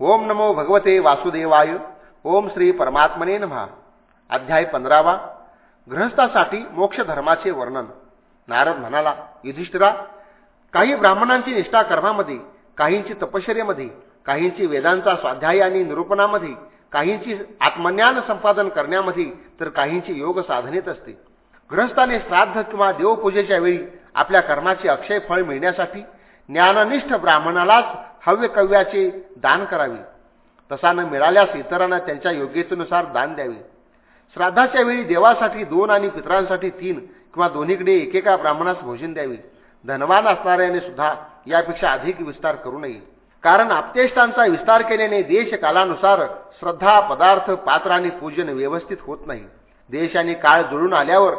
ओम नमो भगवते वासुदेवाय. ओम श्री परमात्मने नमहा अध्याय पंधरावा. गृहस्थासाठी मोक्ष धर्माचे वर्णन. नारद म्हणाला युधिष्ठिरा काही ब्राह्मणांची निष्ठा कर्मामध्ये काहींची तपश्चर्यामध्ये काहींची वेदांचा स्वाध्याय आणि निरूपणामध्ये काहींची आत्मज्ञान संपादन करण्यामध्ये तर काहींची योग साधनेत असते. ग्रहस्थाने श्राद्ध किंवा देवपूजेच्या वेळी आपल्या कर्माचे अक्षय फळ मिळण्यासाठी ज्ञाननिष्ठ ब्राह्मणालाच हव्य कव्याचे दान करावे. तसा न मिळाल्यास इतरांना त्यांच्या योग्यतेनुसार दान द्यावे. श्राद्धाच्या वेळी देवासाठी दोन आणि पितरांसाठी तीन किंवा दोन्हीकडे एकेका ब्राह्मणास भोजन द्यावे. धनवान असणाऱ्याने सुद्धा यापेक्षा अधिक विस्तार करू नये. कारण आपतेष्टांचा विस्तार केल्याने देश कालानुसार श्रद्धा पदार्थ पात्र आणि पूजन व्यवस्थित होत नाही. देश आणि काळ जुळून आल्यावर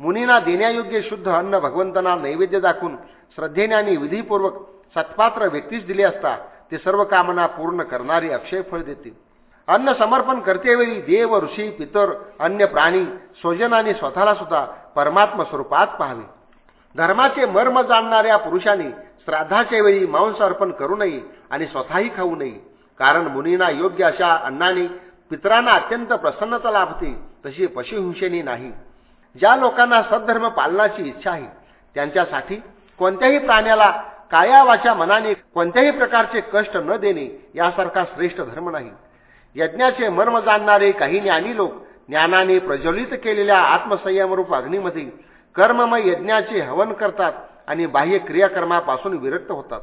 मुनींना देण्यायोग्य शुद्ध अन्न भगवंतांना नैवेद्य दाखवून श्रद्धेने आणि विधीपूर्वक सत्पात्र व्यक्तीच दिले असता ते सर्व कामना पूर्ण करणारी अक्षय फळ देते अन्न समर्पण करतेवेळी देव ऋषी पितर अन्य प्राणी स्वजनाने स्वतःला सुद्धा परमात्म स्वरूपात पाहावे. धर्माचे मर्म जाणणाऱ्या पुरुषांनी श्राद्धाच्या वेळी मांस अर्पण करू नये आणि स्वतःही खाऊ नये. कारण मुनींना योग्य अशा अन्नाने पितरांना अत्यंत प्रसन्नता लाभते तशी पशुहिंसेनी नाही. ज्या लोकांना सद्धर्म पालनाची इच्छा आहे त्यांच्यासाठी कोणत्याही प्राण्याला काया वाच्या मनाने कोणत्याही प्रकारचे कष्ट न देणे यासारखा श्रेष्ठ धर्म नाही. यज्ञाचे मर्म जाणणारे काही ज्ञानी लोक ज्ञानाने प्रज्वलित केलेल्या आत्मसंयमरूप अग्नीमध्ये कर्ममय यज्ञाचे हवन करतात आणि बाह्य क्रियाकर्मापासून विरक्त होतात.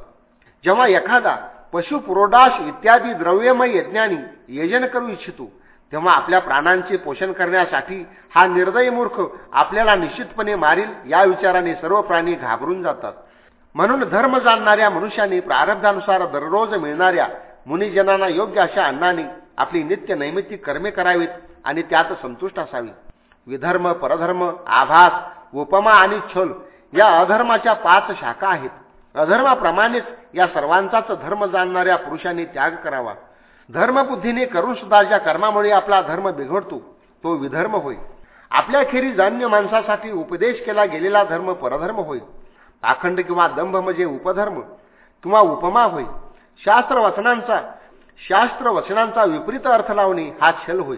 जेव्हा एखादा पशु पुरोडाश इत्यादी द्रव्यमय यज्ञानी यजन करू इच्छितो तेव्हा आपल्या प्राणांचे पोषण करण्यासाठी हा निर्दयी मूर्ख आपल्याला निश्चितपणे मारील या विचाराने सर्व प्राणी घाबरून जातात. म्हणून धर्म जाणणाऱ्या मनुष्याने प्रारब्धानुसार दररोज मिळणाऱ्या मुनिजनांना योग्य अशा अन्नाने आपली नित्य नैमित्तिक कर्मे करावीत आणि त्यात संतुष्ट असावी. विधर्म परधर्म आभास उपमा आणि छल या अधर्माच्या पाच शाखा आहेत. अधर्माप्रमाणेच या सर्वांचाच धर्म जाणणाऱ्या पुरुषांनी त्याग करावा. धर्मबुद्धीने करून सुद्धा ज्या कर्मामुळे आपला धर्म बिघडतो तो विधर्म होय. आपल्याखेरीज अन्य माणसासाठी उपदेश केला गेलेला धर्म परधर्म होय. अखंड किंवा दंभ म्हणजे उपधर्म. किंवा उपमा होय. शास्त्र वचनांचा शास्त्र वचनांचा विपरीत अर्थ लावणे हा छल होय.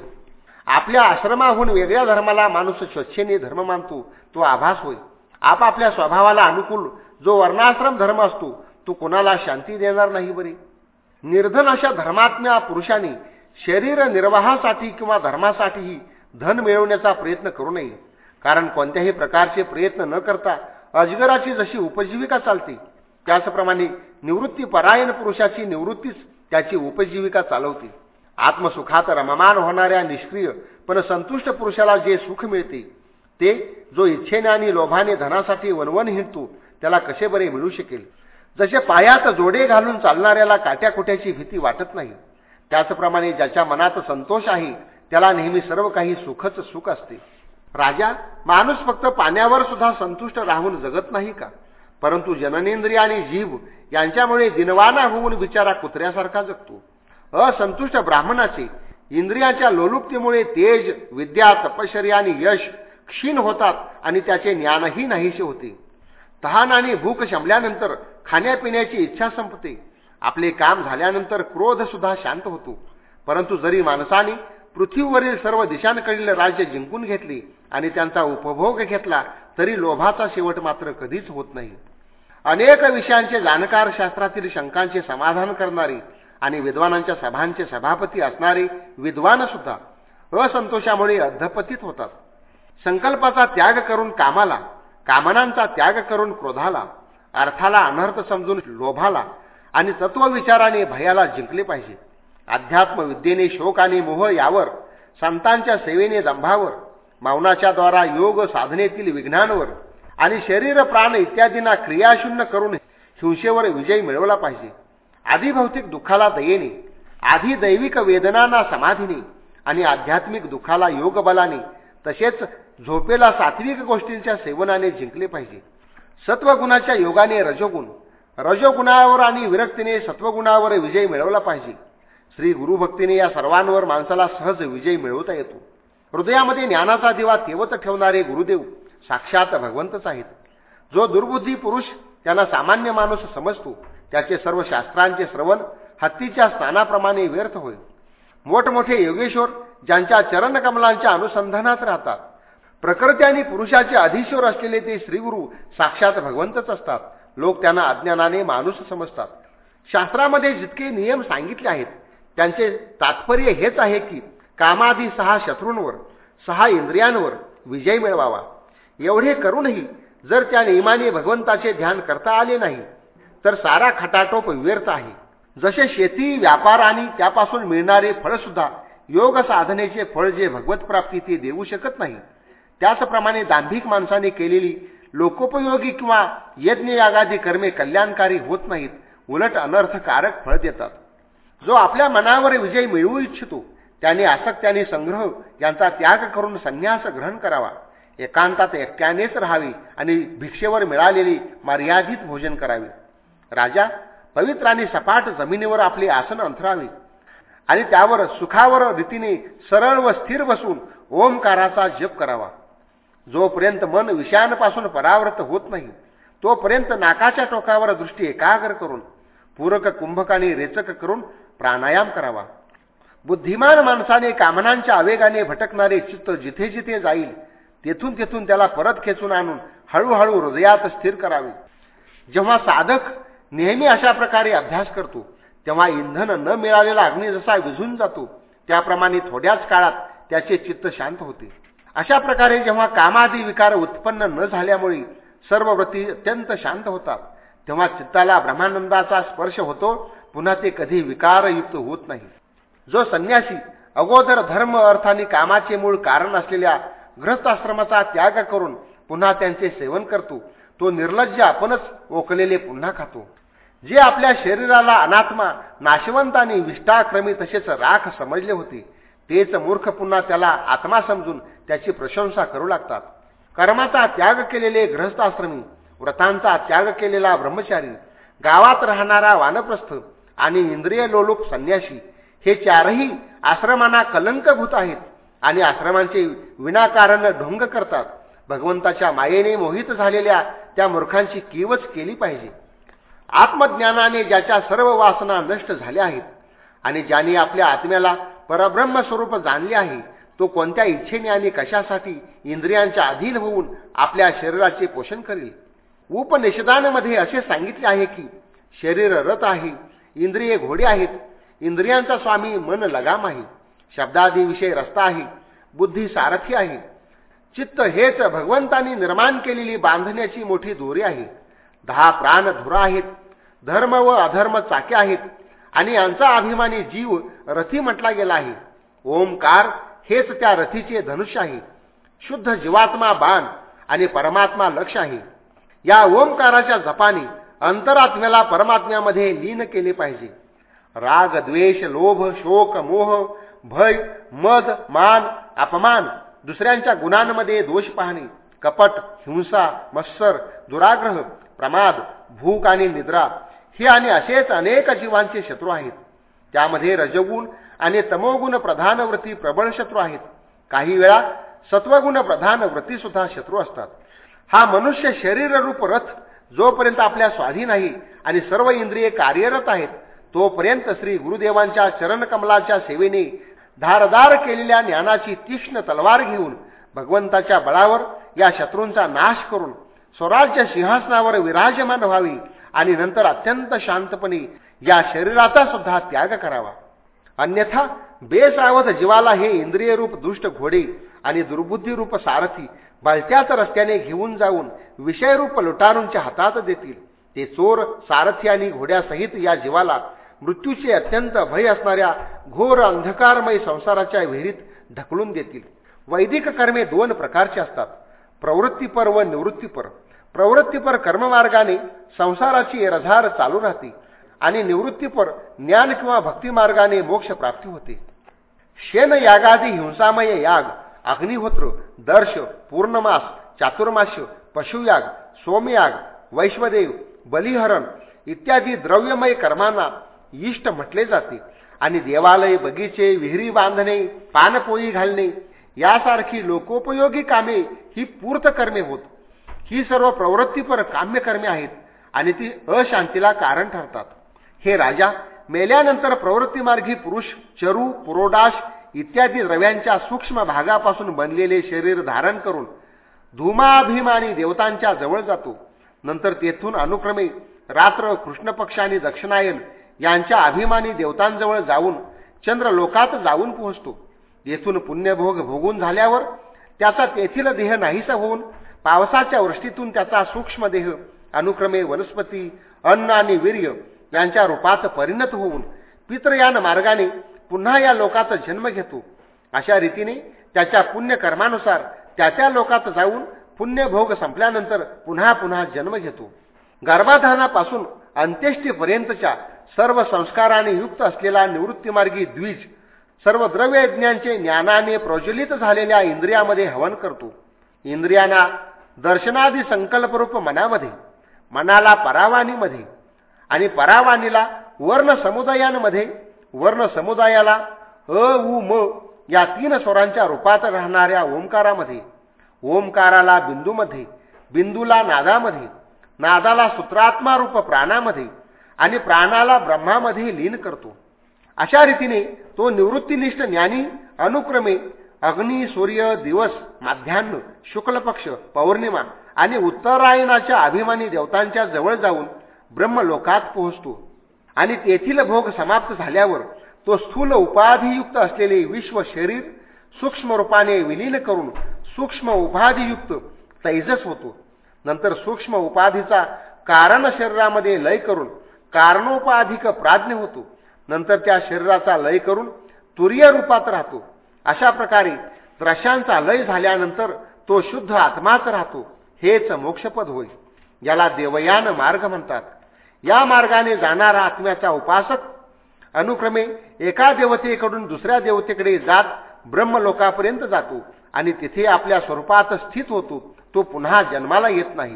आपल्या आश्रमाहून वेगळ्या धर्माला माणूस स्वच्छेने धर्म मानतो तो आभास होय. आपापल्या स्वभावाला अनुकूल जो वर्णाश्रम धर्म असतो तो कोणाला शांती देणार नाही बरे. निर्धन अशा धर्मात्म्या पुरुषांनी शरीर निर्वाहासाठी किंवा धर्मासाठीही धन मिळवण्याचा प्रयत्न करू नये. कारण कोणत्याही प्रकारचे प्रयत्न न करता अजगराची जशी उपजीविका चालते त्याचप्रमाणे निवृत्ती परायण पुरुषाची निवृत्तीच त्याची उपजीविका चालवते. आत्मसुखात रममान होणाऱ्या निष्क्रिय पण संतुष्ट पुरुषाला जे सुख मिळते ते जो इच्छेने आणि लोभाने धनासाठी वनवन हिंडतो त्याला कसे बरे मिळू शकेल? जसे पायात जोडे घालून चालणाऱ्याला काट्याकुट्याची भीती वाटत नाही त्याचप्रमाणे ज्याच्या मनात संतोष आहे त्याला नेहमी सर्व काही सुखच सुख असते. राजा माणूस फक्त पाण्यावर सुद्धा संतुष्ट राहून जगत नाही का? परंतु जननेंद्रिय आणि जीव यांच्यामुळे दिनवाना होऊन बिचारा कुत्र्यासारखा जगतो. असंतुष्ट ब्राह्मणाचे इंद्रियाच्या लोलुप्तीमुळे तेज विद्या तपश्चर्या आणि यश क्षीण होतात आणि त्याचे ज्ञानही नाहीसे होते. तहान आणि भूक शमल्यानंतर खाण्यापिण्याची इच्छा संपते. आपले काम झाल्यानंतर क्रोध सुद्धा शांत होतो. परंतु जरी माणसाने पृथ्वीवरील सर्व दिशांकडील राज्य जिंकून घेतले आणि त्यांचा उपभोग घेतला तरी लोभाचा शेवट मात्र कधीच होत नाही. अनेक विषयांचे जाणकार शास्त्रातील शंकांचे समाधान करणारी आणि विद्वानांच्या सभांचे सभापती असणारे विद्वान सुद्धा असंतोषामुळे अधपतित होतात. संकल्पाचा त्याग करून कामाला कामनांचा त्याग करून क्रोधाला अर्थाला अनर्थ समजून लोभाला आणि तत्वविचाराने भयाला जिंकले पाहिजे. अध्यात्मविद्येने शोक आणि मोह यावर संतांच्या सेवेने दंभावर मौनाच्या द्वारा योग साधनेतील विघ्नांवर आणि शरीर प्राण इत्यादींना क्रियाशून्य करून हिंसेवर विजय मिळवला पाहिजे. आधी भौतिक दुःखाला दयेने आधी दैविक वेदनांना समाधीने आणि आध्यात्मिक दुःखाला योगबलाने तसेच झोपेला सात्विक गोष्टींच्या सेवनाने जिंकले पाहिजे. सत्वगुणाच्या योगाने रजोगुण रजोगुणावर आणि विरक्तीने सत्वगुणावर विजय मिळवला पाहिजे. श्री गुरुभक्तीने या सर्वांवर माणसाला सहज विजय मिळवता येतो. हृदयामध्ये ज्ञानाचा दिवा तेवत ठेवणारे गुरुदेव साक्षात भगवंतच आहेत. जो दुर्बुद्धी पुरुष त्यांना सामान्य माणूस समजतो त्याचे सर्व शास्त्रांचे श्रवण हत्तीच्या स्थानाप्रमाणे व्यर्थ होईल मोठमोठे योगेश्वर ज्यांच्या चरणकमलांच्या अनुसंधानात राहतात. प्रकृती आणि पुरुषाचे अधिश्वर असलेले ते श्रीगुरु साक्षात भगवंतच असतात. लोक त्यांना अज्ञानाने माणूस समजतात. शास्त्रामध्ये जितके नियम सांगितले आहेत त्यांचे तात्पर्य हेच आहे की कामाधी सहा शत्रूंवर सहा इंद्रियांवर विजय मिळवावा. एवढे करूनही जर त्या नियमाने भगवंताचे ध्यान करता आले नाही तर सारा खटाटोप व्यर्थ आहे. जसे शेती व्यापार आणि त्यापासून मिळणारे फळसुद्धा योग साधनेचे फळ जे भगवत प्राप्ती ते देऊ शकत नाही त्याचप्रमाणे दांभिक माणसाने केलेली लोकोपयोगी किंवा यज्ञयागादी कर्मे कल्याणकारी होत नाहीत उलट अनर्थकारक फळ देतात. जो आपल्या मनावर विजय मिळवू इच्छितो त्याने आसक्त्याने संग्रह यांचा त्याग करून संन्यास ग्रहण करावा. एकांतात एकट्यानेच राहावी आणि भिक्षेवर मिळालेली मर्यादित भोजन करावे. राजा पवित्र आणि सपाट जमिनीवर आपले आसन अंथरावे आणि त्यावर सुखावर रीतीने सरळ व स्थिर बसून ओंकाराचा जप करावा. जोपर्यंत मन विषयांपासून परावृत होत नाही तोपर्यंत नाकाच्या टोकावर दृष्टी एकाग्र करून पूरक कुंभक आणि रेचक करून प्राणायाम करावा. बुद्धिमान माणसाने कामनांच्या आवेगाने भटकणारे चित्त जिथे जिथे जाईल तेथून तेथून त्याला परत खेचून आणून हळूहळू हृदयात स्थिर करावे. जेव्हा साधक नेहमी अशा प्रकारे अभ्यास करतो तेव्हा इंधन न मिळालेला अग्नी जसा विझून जातो त्याप्रमाणे थोड्याच काळात त्याचे चित्त शांत होते. अशा प्रकारे जेव्हा कामादी विकार उत्पन्न न झाल्यामुळे सर्व व्रती अत्यंत शांत होतात. तेव्हा चित्ताला ब्रह्मानंदाचा स्पर्श होतो पुन्हा ते कधी विकारयुक्त होत नाही. जो संन्यासी अगोदर धर्म अर्थ आणि कामाचे मूळ कारण असलेल्या ग्रस्ताश्रमाचा त्याग करून पुन्हा त्यांचे सेवन करतो तो निर्लज्ज आपणच ओकलेले पुन्हा खातो. जे आपल्या शरीराला अनात्मा नाशवंत आणि विष्टाक्रमी तसेच राख समजले होते तेच मूर्ख पुन्हा त्याला आत्मा समजून त्याची प्रशंसा करू लागतात. कर्माचा त्याग केलेले ग्रहस्थाश्रमी व्रतांचा त्याग केलेला ब्रह्मचारी गावात राहणारा वानप्रस्थ आणि इंद्रिय लोलोप संन्याशी हे चारही आश्रमांना कलंकभूत आहेत आणि आश्रमांचे विनाकारण ढोंग करतात. भगवंताच्या मायेने मोहित झालेल्या त्या मूर्खांची कीवच केली पाहिजे. आत्मज्ञानाने ज्याच्या सर्व वासना नष्ट झाल्या आहेत आणि ज्याने आपल्या आत्म्याला परब्रह्म स्वरूप जाणले आहे तो कोणत्या इच्छेने आणि कशासाठी इंद्रियांच्या अधीन होऊन आपल्या शरीराचे पोषण करेल? उपनिषदांमध्ये असे सांगितले आहे की शरीर रथ आहे इंद्रिये घोडे आहेत इंद्रियांचा स्वामी मन लगाम आहे शब्दादीविषयी रस्ता आहे बुद्धी सारथी आहे. चित्त हेच भगवंतांनी निर्माण केलेली बांधण्याची मोठी दोरी आहे. दहा प्राण धुरा आहेत धर्म व अधर्म चाके आहेत आणि यांचा अभिमानी जीव रथी म्हटला गेला आहे. ओमकार हेच त्या रथीचे धनुष्य आहे. शुद्ध जीवात्मा बाण आणि परमात्मा लक्ष आहे. या ओंकाराच्या जपाने अंतरात्म्याला परमात्म्यामध्ये लीन केले पाहिजे. राग द्वेष लोभ शोक मोह भय मद मान अपमान दुसऱ्यांच्या गुणांमध्ये दोष पाहणे कपट हिंसा मत्सर दुराग्रह प्रमाद भूक आणि निद्रा हे आणि असेच अनेक जीवांचे शत्रू आहेत. त्यामध्ये रजगुण आणि तमोगुण प्रधान प्रबळ शत्रू आहेत. काही वेळा सत्वगुण प्रधान सुद्धा शत्रू असतात. हा मनुष्य शरीररूप रथ जोपर्यंत आपल्या स्वाधीन आहे आणि सर्व इंद्रिये कार्यरत आहेत तोपर्यंत श्री गुरुदेवांच्या चरणकमलाच्या सेवेने धारदार केलेल्या ज्ञानाची तीक्ष्ण तलवार घेऊन भगवंताच्या बळावर या शत्रूंचा नाश करून स्वराज्य सिंहासनावर विराजमान व्हावी आणि नंतर अत्यंत शांतपणे या शरीराचा सुद्धा त्याग करावा. अन्यथा बेसावध जीवाला हे इंद्रियरूप दुष्ट घोडे आणि दुर्बुद्धीरूप सारथी बलत्याच रस्त्याने घेऊन जाऊन विषयरूप लुटारूंच्या हातात देतील. ते चोर सारथी आणि घोड्यासहित या जीवाला मृत्यूचे अत्यंत भय असणाऱ्या घोर अंधकारमय संसाराच्या विहिरीत ढकलून देतील. वैदिक कर्मे दोन प्रकारचे असतात. प्रवृत्तीपर व निवृत्तीपर. प्रवृत्तीपर कर्ममार्गाने संसाराची रझार चालू राहते आणि निवृत्तीपर ज्ञान किंवा भक्तिमार्गाने मोक्ष प्राप्ती होते. शेन यागादी हिंसामय याग अग्निहोत्र दर्श पूर्णमास चातुर्मास्य पशुयाग सोमयाग वैश्वदेव बलिहरण इत्यादी द्रव्यमय कर्मांना इष्ट म्हटले जाते. आणि देवालय बगीचे विहिरी बांधणे पानपोळी घालणे यासारखी लोकोपयोगी कामे ही पूर्त कर्मे होत. ही सर्व प्रवृत्तीपर काम्य कर्मे आहेत आणि ती अशांतीला कारण ठरतात. हे राजा मेल्यानंतर प्रवृत्तीमार्गी पुरुष चरू पुरोडाश इत्यादी द्रव्यांच्या सूक्ष्म भागापासून बनलेले शरीर धारण करून धुमाभिमानी देवतांच्या जवळ जातो. नंतर तेथून अनुक्रमे रात्र कृष्णपक्ष आणि दक्षिणायन यांच्या अभिमानी देवतांजवळ जाऊन चंद्रलोकात जाऊन पोहोचतो. येथून पुण्यभोग भोगून झाल्यावर त्याचा तेथील देह नाहीसा होऊन पावसाच्या वृष्टीतून त्याचा सूक्ष्म देह अनुक्रमे वनस्पती अन्न आणि वीर्य यांच्या रूपात परिणत होऊन पितृयान मार्गाने पुन्हा या लोकात जन्म घेतो. अशा रीतीने त्याच्या पुण्यकर्मानुसार त्या त्या लोकात जाऊन पुण्यभोग संपल्यानंतर पुन्हा पुन्हा जन्म घेतो. गर्भाधानापासून अंत्येष्टीपर्यंतच्या सर्व संस्काराने युक्त असलेला निवृत्तीमार्गी द्विज सर्व द्रव्ययज्ञांचे ज्ञानाने प्रज्वलित झालेल्या इंद्रियामध्ये हवन करतो. इंद्रियांना दर्शनादी संकल्परूप मनामध्ये मनाला परावानीमध्ये आणि परावानीला वर्ण समुदायांमध्ये वर्ण समुदायाला अ उ म या तीन स्वरांच्या रूपात राहणाऱ्या ओंकारामध्ये ओंकाराला बिंदूमध्ये बिंदूला नादामध्ये नादाला सूत्रात्मा रूप प्राणामध्ये आणि प्राणाला ब्रह्मामध्ये लीन करतो. अशा रीतीने तो निवृत्तीनिष्ठ ज्ञानी अनुक्रमे अग्नी सूर्य दिवस माध्यान्ह शुक्ल पक्ष पौर्णिमा आणि उत्तरायणाच्या अभिमानी देवतांच्या जवळ जाऊन ब्रह्मलोकात पोहोचतो. आणि तेथील भोग समाप्त झाल्यावर तो स्थूल उपाधियुक्त असलेले विश्व शरीर सूक्ष्म रूपाने विलीन करून सूक्ष्म उपाधियुक्त तैजस होतो. नंतर सूक्ष्म उपाधीचा कारण शरीरामध्ये लय करून कारणोपाधिक प्राज्ञ होतो. नंतर त्या शरीराचा लय करून तुर्य रूपात राहतो. अशा प्रकारे द्रशांचा लय झाल्यानंतर तो शुद्ध आत्माच राहतो. हेच मोक्षपद होय. याला देवयान मार्ग म्हणतात. या मार्गाने जाणारा आत्म्याचा उपासक अनुक्रमे एका देवतेकडून दुसऱ्या देवतेकडे जात ब्रह्मलोकापर्यंत जातो आणि तिथे आपल्या स्वरूपात स्थित होतो तो पुन्हा जन्माला येत नाही.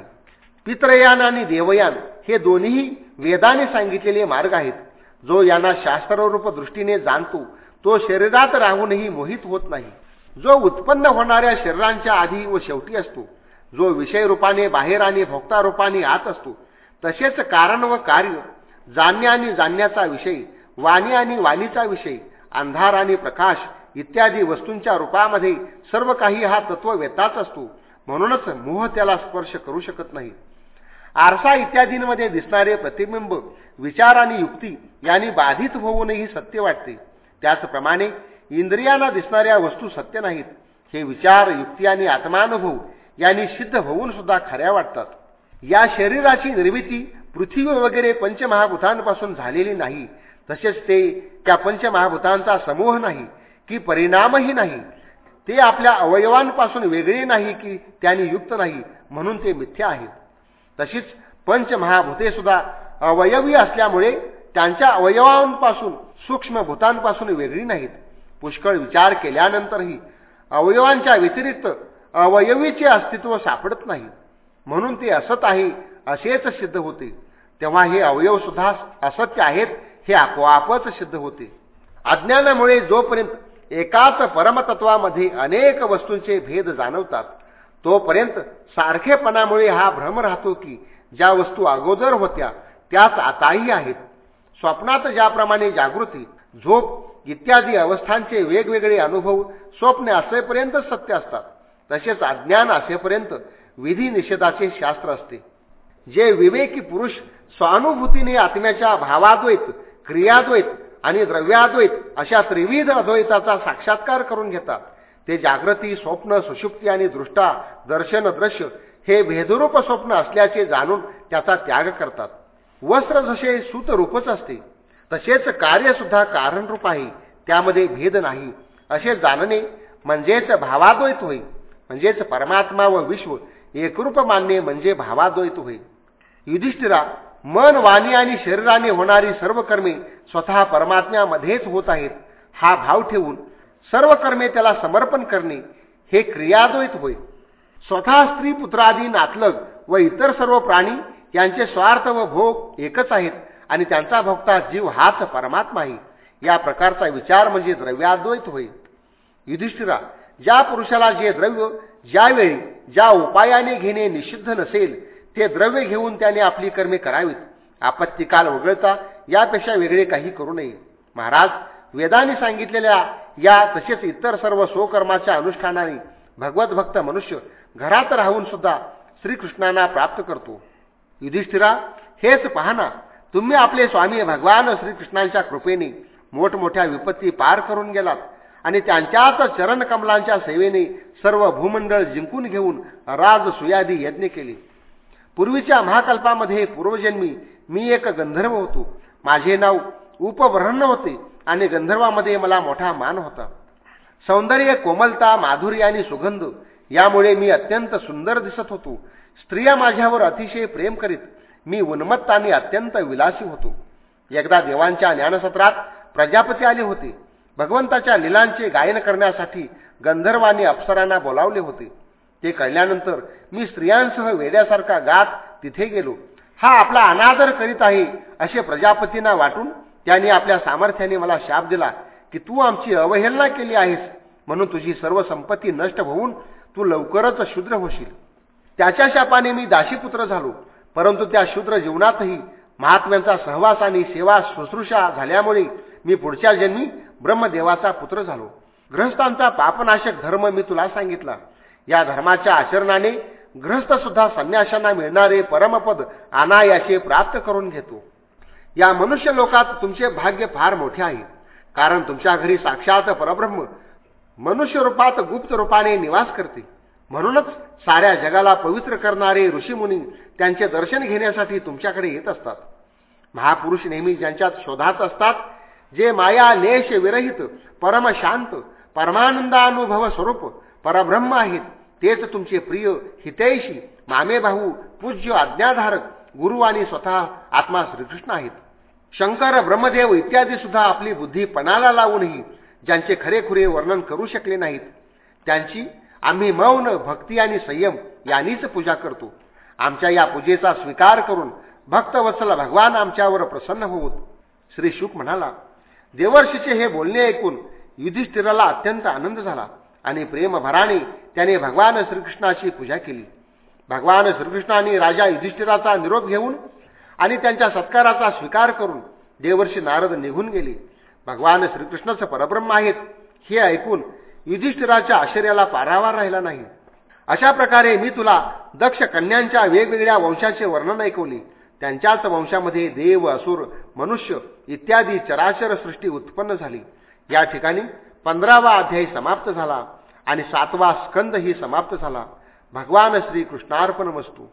पित्रयान आणि देवयान हे दोन्ही वेदाने सांगितलेले मार्ग आहेत. जो यांना शास्त्ररूप दृष्टीने जाणतो तो शरीरात राहूनही मोहित होत नाही. जो उत्पन्न होणाऱ्या शरीरांच्या आधी व शेवटी असतो जो विषय रूपाने बाहेर आणि भोक्ता रूपाने आत असतो तसेच कारण व कार्य जाणणे आणि जाणण्याचा विषय वाणी आणि वाणीचा विषय अंधार आणि प्रकाश इत्यादी वस्तूंच्या रूपामध्ये सर्व काही हा तत्व वेताच असतो. म्हणूनच मोह त्याला स्पर्श करू शकत नाही. आरसा इत्यादींमध्ये दिसणारे प्रतिबिंब विचार आणि युक्ती यांनी बाधित होऊनही सत्य वाटते. त्याचप्रमाणे इंद्रियांना दिसणाऱ्या वस्तू सत्य नाहीत. हे विचार युक्ती आणि आत्मानुभव यांनी सिद्ध होऊन सुद्धा खऱ्या वाटतात. या शरीराची निर्मिती पृथ्वी वगैरे पंचमहाभूतांपासून झालेली नाही तसेच ते त्या पंचमहाभूतांचा समूह नाही की परिणामही नाही. ते आपल्या अवयवांपासून वेगळे नाही की त्यांनी युक्त नाही म्हणून ते मिथ्या आहेत. तशीच पंचमहाभूते सुद्धा अवयवी असल्यामुळे त्यांच्या अवयवांपासून सूक्ष्म भूतांपासून वेगळी नाहीत. पुष्कळ विचार केल्यानंतरही अवयवांच्या व्यतिरिक्त अवयवीचे अस्तित्व सापडत नाही. म्हणून ते असत आहे असेच सिद्ध होते. तेव्हा हे अवयव सुद्धा असत्य आहेत हे आपोआपच सिद्ध होते. अज्ञानामुळे जोपर्यंत एकाच परमतत्वामध्ये अनेक वस्तूंचे भेद जाणवतात तोपर्यंत सारखेपणामुळे हा भ्रम राहतो की ज्या वस्तू अगोदर होत्या त्याच आताही आहेत. स्वप्नात ज्याप्रमाणे जागृती झोप इत्यादी अवस्थांचे वेगवेगळे अनुभव स्वप्ने असेपर्यंत सत्य असतात. तसेच अज्ञान असेपर्यंत विधी निषेधाचे शास्त्र असते. जे विवेकी पुरुष स्वानुभूतीने आत्म्याच्या भावाद्वैत क्रियाद्वैत आणि द्रव्याद्वैत अशा त्रिविध अद्वैताचा साक्षात्कार करून घेतात. ते जागृती स्वप्न सुषुप्ती आणि दृष्टा दर्शन दृश्य हे भेदरूप स्वप्न असल्याचे जाणून त्याचा त्याग करतात. वस्त्र जसे सूतरूपच असते तसेच कार्य सुद्धा कारणरूप आहे. त्यामध्ये भेद नाही. असे जाणणे म्हणजेच भावाद्वैत होय म्हणजेच परमात्मा व विश्व एकरूप मानणे म्हणजे भावाद्वैत होय. युधिष्ठिरा मन वाणी आणि शरीराने होणारी सर्व कर्मे स्वतः परमात्म्यामध्येच होत आहेत हा भाव ठेवून सर्व कर्मे त्याला समर्पण करणे हे क्रियाद्वैत होय. स्वतः स्त्री पुत्रादी नातलग व इतर सर्व प्राणी यांचे स्वार्थ व भोग एकच आहेत आणि त्यांचा भोगता जीव हाच परमात्मा आहे. या प्रकारचा विचार म्हणजे द्रव्याद्वैत होय. युधिष्ठिरा ज्या पुरुषाला जे द्रव्य ज्यावेळी ज्या उपायाने घेणे निषिद्ध नसेल ते द्रव्य घेऊन त्याने आपली कर्मे करावीत. आपत्तिकाल वगळता यापेक्षा वेगळे काही करू नये. महाराज वेदाने सांगितलेल्या या तसेच इतर सर्व स्वकर्माच्या अनुष्ठानाने भगवत भक्त मनुष्य घरात राहून सुद्धा श्रीकृष्णांना प्राप्त करतो. युधिष्ठिरा हेच पाहना. तुम्ही आपले स्वामी भगवान श्रीकृष्णांच्या कृपेने मोठमोठ्या विपत्ती पार करून गेलात. आणि त्यांच्याच चरणकमलांच्या सेवेने सर्व भूमंडळ जिंकून घेऊन राज सुयादी यज्ञ केले. पूर्वीच्या महाकल्पामध्ये पूर्वजन्मी मी एक गंधर्व होतो. माझे नाव उपवर्ण होते आणि गंधर्वामध्ये मला मोठा मान होता. सौंदर्य कोमलता माधुर्य आणि सुगंध यामुळे मी अत्यंत सुंदर दिसत होतो. स्त्रिया माझ्यावर अतिशय प्रेम करीत मी उन्मत्त आणि अत्यंत विलासी होतो. एकदा देवांच्या ज्ञानसत्रात प्रजापती आले होते. भगवंताच्या लिलांचे गायन करण्यासाठी गंधर्वाने अप्सरांना बोलावले होते. ते कळल्यानंतर मी स्त्रियांसह वेड्यासारखा गात तिथे गेलो. हा आपला अनादर करीत आहे असे प्रजापतींना वाटून त्यांनी आपल्या सामर्थ्याने मला शाप दिला की तू आमची अवहेलना केली आहेस म्हणून तुझी सर्व संपत्ती नष्ट होऊन तू लवकरच शूद्र होशील. त्याच्या शापाने मी दाशीपुत्र झालो परंतु त्या शूद्र जीवनातही महात्म्यांचा सहवास आणि सेवा शुश्रूषा झाल्यामुळे मी पुढच्या जन्मी ब्रह्मदेवाचा पुत्र झालो. ग्रहस्थांचा पापनाशक धर्म मी तुला सांगितला. या धर्माच्या आचरणाने ग्रहस्थ सुद्धा संन्याशांना मिळणारे परमपद अनायाचे प्राप्त करून घेतो. या मनुष्य लोकात तुमचे भाग्य फार मोठे आहे. कारण तुमच्या घरी साक्षात परब्रह्म मनुष्य रूपात गुप्त रूपाने निवास करते. म्हणूनच साऱ्या जगाला पवित्र करणारे ऋषीमुनी त्यांचे दर्शन घेण्यासाठी तुमच्याकडे येत असतात. महापुरुष नेहमी ज्यांच्यात शोधात असतात जे माया लेश विरहित परमशांत परमानंदानुभव स्वरूप परब्रह्म आहेत तेच तुमचे प्रिय हितैषी मामेभाऊ पूज्य आज्ञाधारक गुरु आणि स्वतः आत्मा श्रीकृष्ण आहेत. शंकर ब्रह्मदेव इत्यादी सुद्धा आपली बुद्धी पणाला लावूनही ज्यांचे खरेखुरे वर्णन करू शकले नाहीत. त्यांची आम्ही मौन भक्ती आणि संयम यांनीच पूजा करतो. आमच्या या पूजेचा स्वीकार करून भक्तवत्सल भगवान आमच्यावर प्रसन्न होत श्री शुक म्हणाला देवर्षीचे हे बोलणे ऐकून युधिष्ठिराला अत्यंत आनंद झाला आणि प्रेमभराने त्याने भगवान श्रीकृष्णाची पूजा केली. भगवान श्रीकृष्णाने राजा युधिष्ठिराचा निरोप घेऊन आणि त्यांच्या सत्काराचा स्वीकार करून देवर्षी नारद निघून गेले. भगवान श्रीकृष्णच परब्रह्म आहेत हे ऐकून युधिष्ठिराच्या आश्चर्याला पारावार राहिला नाही. अशा प्रकारे मी तुला दक्ष कन्यांच्या वेगवेगळ्या वंशाचे वर्णन ऐकवले. त्यांच्याच वंशामध्ये देव असुर मनुष्य इत्यादी चराचर सृष्टी उत्पन्न झाली. या ठिकाणी पंधरावा अध्यायी समाप्त झाला आणि सातवा स्कंद ही समाप्त झाला. भगवान श्री कृष्णार्पण वस्तू.